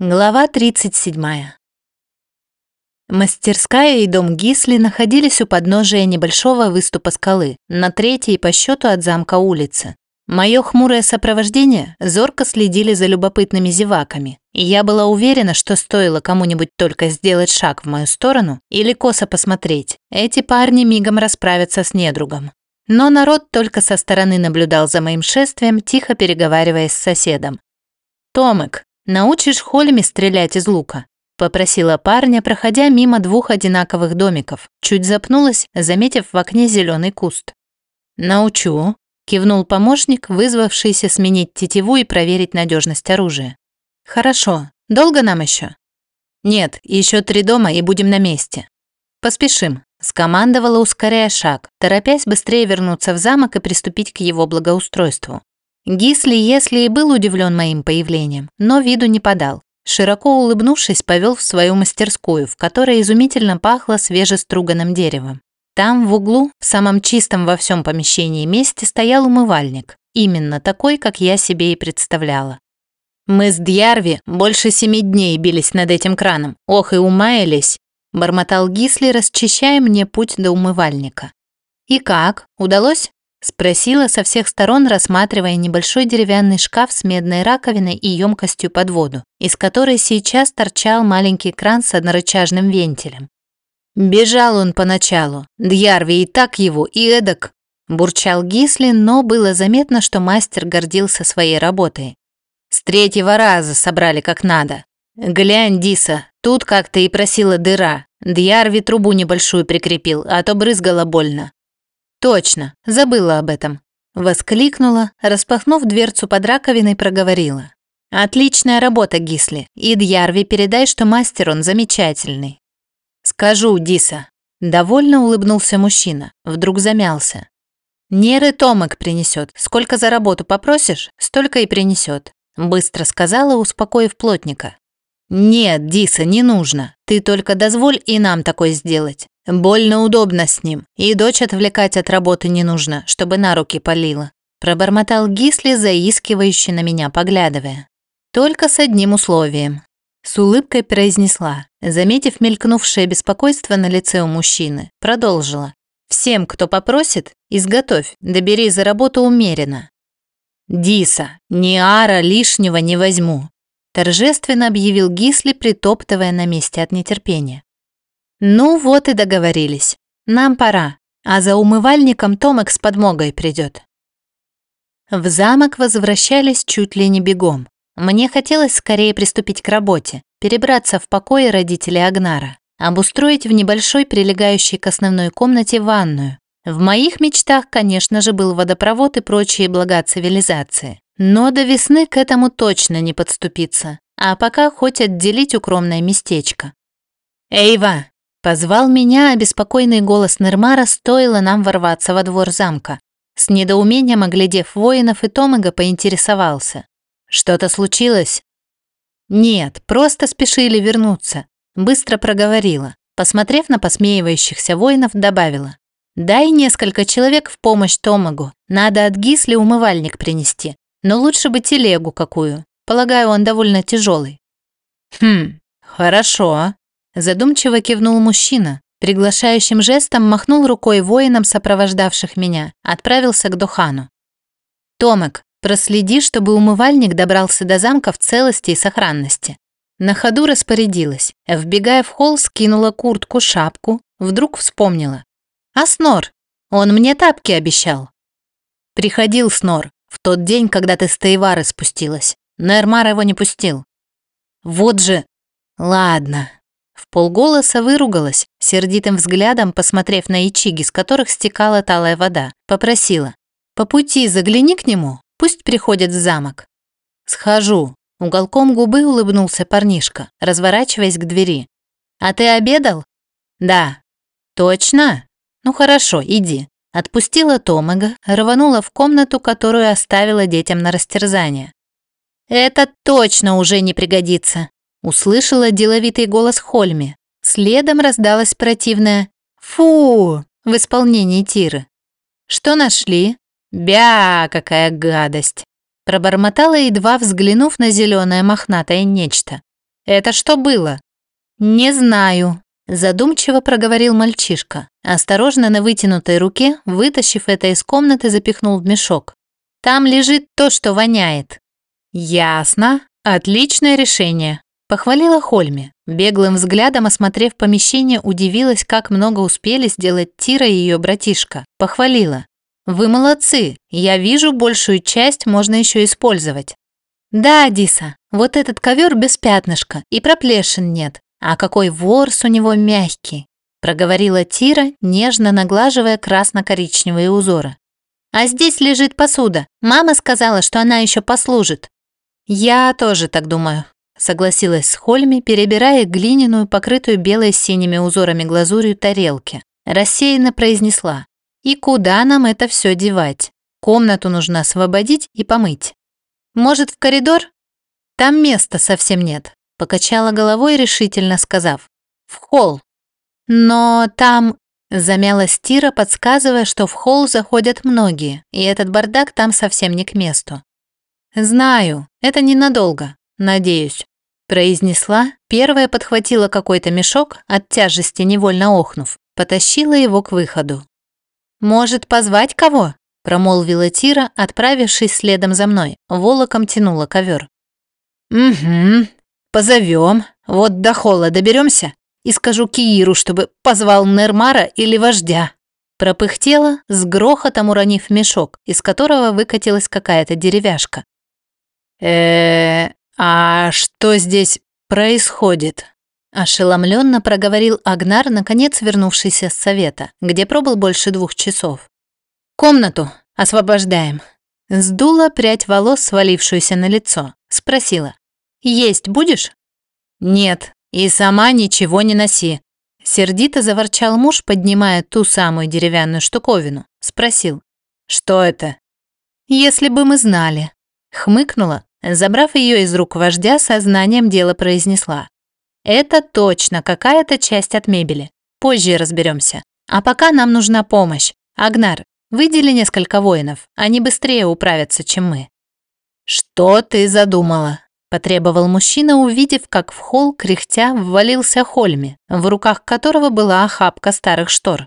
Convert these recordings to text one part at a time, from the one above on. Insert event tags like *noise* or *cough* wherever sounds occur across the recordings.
Глава 37. Мастерская и дом Гисли находились у подножия небольшого выступа скалы, на третьей по счету от замка улицы. Мое хмурое сопровождение зорко следили за любопытными зеваками, и я была уверена, что стоило кому-нибудь только сделать шаг в мою сторону или косо посмотреть, эти парни мигом расправятся с недругом. Но народ только со стороны наблюдал за моим шествием, тихо переговариваясь с соседом. «Томик, «Научишь Холми стрелять из лука?» – попросила парня, проходя мимо двух одинаковых домиков. Чуть запнулась, заметив в окне зеленый куст. «Научу», – кивнул помощник, вызвавшийся сменить тетиву и проверить надежность оружия. «Хорошо. Долго нам еще?» «Нет, еще три дома и будем на месте». «Поспешим», – скомандовала, ускоряя шаг, торопясь быстрее вернуться в замок и приступить к его благоустройству. Гисли, если и был удивлен моим появлением, но виду не подал. Широко улыбнувшись, повел в свою мастерскую, в которой изумительно пахло свежеструганным деревом. Там, в углу, в самом чистом во всем помещении месте, стоял умывальник. Именно такой, как я себе и представляла. Мы с Дьярви больше семи дней бились над этим краном. Ох и умаялись, бормотал Гисли, расчищая мне путь до умывальника. И как? Удалось? Спросила со всех сторон, рассматривая небольшой деревянный шкаф с медной раковиной и емкостью под воду, из которой сейчас торчал маленький кран с однорычажным вентилем. Бежал он поначалу, Дьярви и так его, и эдак. Бурчал Гисли, но было заметно, что мастер гордился своей работой. С третьего раза собрали как надо. Глянь, Диса, тут как-то и просила дыра. Дьярви трубу небольшую прикрепил, а то брызгало больно. Точно, забыла об этом. Воскликнула, распахнув дверцу под раковиной, проговорила. Отличная работа, Гисли. И Дьярви передай, что мастер он замечательный. Скажу, Диса. Довольно улыбнулся мужчина, вдруг замялся. Неры Томик принесет. Сколько за работу попросишь, столько и принесет. Быстро сказала, успокоив плотника. «Нет, Диса, не нужно. Ты только дозволь и нам такое сделать. Больно удобно с ним, и дочь отвлекать от работы не нужно, чтобы на руки полила. Пробормотал Гисли, заискивающе на меня поглядывая. Только с одним условием. С улыбкой произнесла, заметив мелькнувшее беспокойство на лице у мужчины, продолжила. «Всем, кто попросит, изготовь, добери за работу умеренно». «Диса, ни ара лишнего не возьму», торжественно объявил Гисли, притоптывая на месте от нетерпения. Ну вот и договорились. Нам пора, а за умывальником Томик с подмогой придет. В замок возвращались чуть ли не бегом. Мне хотелось скорее приступить к работе, перебраться в покое родителей Агнара, обустроить в небольшой прилегающей к основной комнате ванную. В моих мечтах, конечно же, был водопровод и прочие блага цивилизации. Но до весны к этому точно не подступиться, а пока хоть отделить укромное местечко. «Эйва, Позвал меня обеспокоенный голос Нермара, стоило нам ворваться во двор замка. С недоумением оглядев воинов и Томага, поинтересовался. «Что-то случилось?» «Нет, просто спешили вернуться», — быстро проговорила. Посмотрев на посмеивающихся воинов, добавила. «Дай несколько человек в помощь Томагу. Надо от Гисли умывальник принести. Но лучше бы телегу какую. Полагаю, он довольно тяжелый». «Хм, хорошо», Задумчиво кивнул мужчина, приглашающим жестом махнул рукой воинам, сопровождавших меня, отправился к Духану. «Томек, проследи, чтобы умывальник добрался до замка в целости и сохранности». На ходу распорядилась, вбегая в холл, скинула куртку, шапку, вдруг вспомнила. «А Снор? Он мне тапки обещал». «Приходил Снор, в тот день, когда ты с Таевары спустилась. Но Эрмар его не пустил». «Вот же...» «Ладно, в полголоса выругалась, сердитым взглядом посмотрев на ячиги, с которых стекала талая вода. Попросила. «По пути загляни к нему, пусть приходит в замок». «Схожу». Уголком губы улыбнулся парнишка, разворачиваясь к двери. «А ты обедал?» «Да». «Точно?» «Ну хорошо, иди». Отпустила Томага, рванула в комнату, которую оставила детям на растерзание. «Это точно уже не пригодится», Услышала деловитый голос Хольми. Следом раздалось противное «Фу!» в исполнении Тиры. «Что нашли?» «Бя, какая гадость!» Пробормотала, едва взглянув на зеленое мохнатое нечто. Это что было?» «Не знаю», – задумчиво проговорил мальчишка. Осторожно на вытянутой руке, вытащив это из комнаты, запихнул в мешок. «Там лежит то, что воняет». «Ясно. Отличное решение», – похвалила Хольми. Беглым взглядом осмотрев помещение, удивилась, как много успели сделать Тира и ее братишка. Похвалила. «Вы молодцы. Я вижу, большую часть можно еще использовать». «Да, Диса, вот этот ковер без пятнышка, и проплешин нет. А какой ворс у него мягкий!» Проговорила Тира, нежно наглаживая красно-коричневые узоры. «А здесь лежит посуда. Мама сказала, что она еще послужит». «Я тоже так думаю», согласилась с Хольми, перебирая глиняную, покрытую белой синими узорами глазурью тарелки. Рассеянно произнесла. «И куда нам это все девать? Комнату нужно освободить и помыть». Может, в коридор? Там места совсем нет, покачала головой решительно сказав. В холл. Но там замялась Тира, подсказывая, что в холл заходят многие, и этот бардак там совсем не к месту. Знаю, это ненадолго, надеюсь, произнесла, первая подхватила какой-то мешок, от тяжести невольно охнув, потащила его к выходу. Может, позвать кого? промолвила Тира, отправившись следом за мной. Волоком тянула ковер. «Угу, позовем. Вот до холла доберемся и скажу Кииру, чтобы позвал Нермара или вождя». Пропыхтела, с грохотом уронив мешок, из которого выкатилась какая-то деревяшка. э а что здесь происходит?» Ошеломленно проговорил Агнар, наконец вернувшийся с совета, где пробыл больше двух часов. «Комнату освобождаем». Сдула прядь волос, свалившуюся на лицо. Спросила. «Есть будешь?» «Нет, и сама ничего не носи». Сердито заворчал муж, поднимая ту самую деревянную штуковину. Спросил. «Что это?» «Если бы мы знали». Хмыкнула, забрав ее из рук вождя, сознанием дела произнесла. «Это точно какая-то часть от мебели. Позже разберемся. А пока нам нужна помощь. Агнар, Выдели несколько воинов, они быстрее управятся, чем мы». «Что ты задумала?» – потребовал мужчина, увидев, как в холл, кряхтя, ввалился Хольми, в руках которого была охапка старых штор.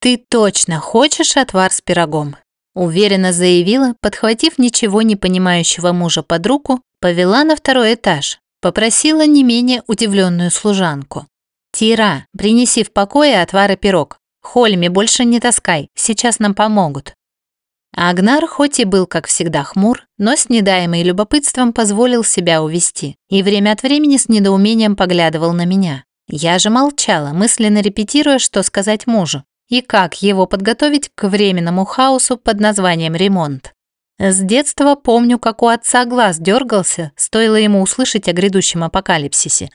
«Ты точно хочешь отвар с пирогом?» Уверенно заявила, подхватив ничего не понимающего мужа под руку, повела на второй этаж, попросила не менее удивленную служанку. «Тира, принеси в покое отвар и пирог. Хольми, больше не таскай, сейчас нам помогут». Агнар хоть и был, как всегда, хмур, но с недаемой любопытством позволил себя увести и время от времени с недоумением поглядывал на меня. Я же молчала, мысленно репетируя, что сказать мужу и как его подготовить к временному хаосу под названием ремонт. С детства помню, как у отца глаз дергался, стоило ему услышать о грядущем апокалипсисе.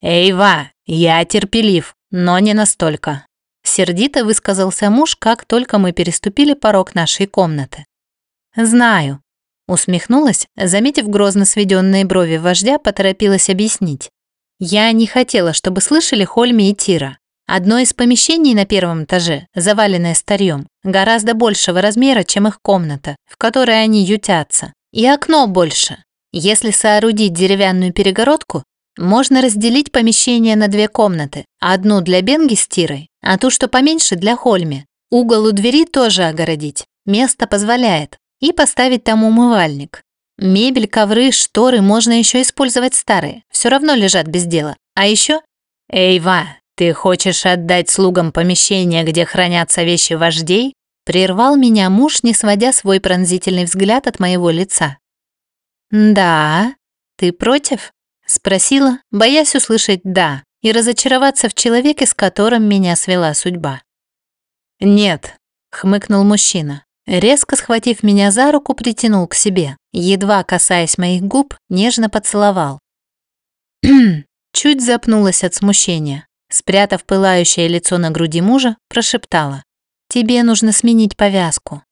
«Эйва, я терпелив, но не настолько. Сердито высказался муж, как только мы переступили порог нашей комнаты. «Знаю», — усмехнулась, заметив грозно сведенные брови вождя, поторопилась объяснить. «Я не хотела, чтобы слышали Хольми и Тира. Одно из помещений на первом этаже, заваленное старьем, гораздо большего размера, чем их комната, в которой они ютятся. И окно больше. Если соорудить деревянную перегородку, можно разделить помещение на две комнаты, одну для Бенги с Тирой, а ту, что поменьше, для Хольми. Угол у двери тоже огородить, место позволяет, и поставить там умывальник. Мебель, ковры, шторы можно еще использовать старые, все равно лежат без дела. А еще... «Эйва, ты хочешь отдать слугам помещение, где хранятся вещи вождей?» Прервал меня муж, не сводя свой пронзительный взгляд от моего лица. «Да, ты против?» Спросила, боясь услышать «да» и разочароваться в человеке, с которым меня свела судьба. «Нет», — хмыкнул мужчина. Резко схватив меня за руку, притянул к себе, едва касаясь моих губ, нежно поцеловал. *clears throat* Чуть запнулась от смущения. Спрятав пылающее лицо на груди мужа, прошептала. «Тебе нужно сменить повязку.